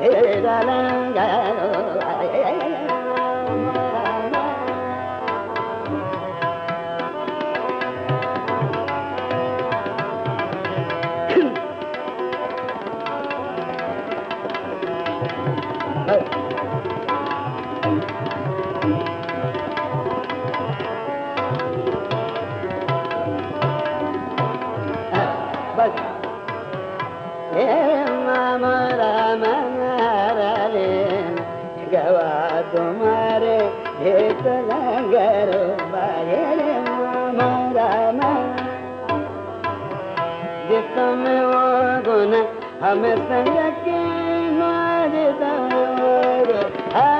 la तुम्हारे हेत नगर बारे राम राम जिसम वो गुण हमें संग के मार दो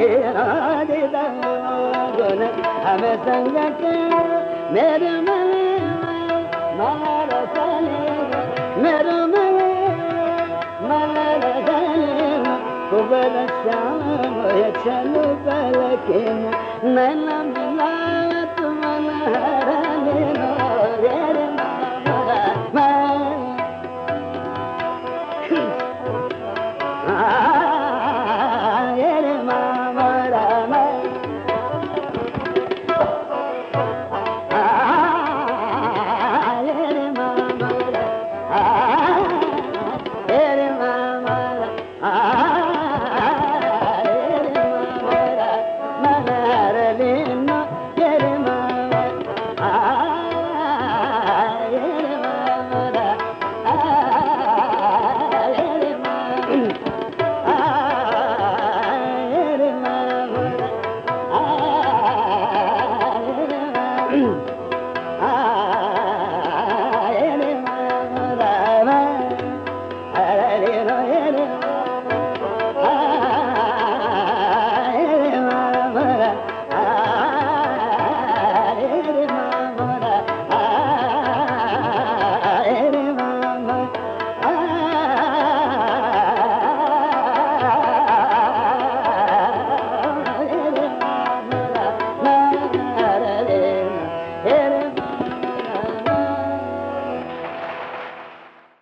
हे राधे दागोन हम संगत मेरे मने मलर सले मेरे मने मलर सले कुबर श्याम चलो पलके नैना मिला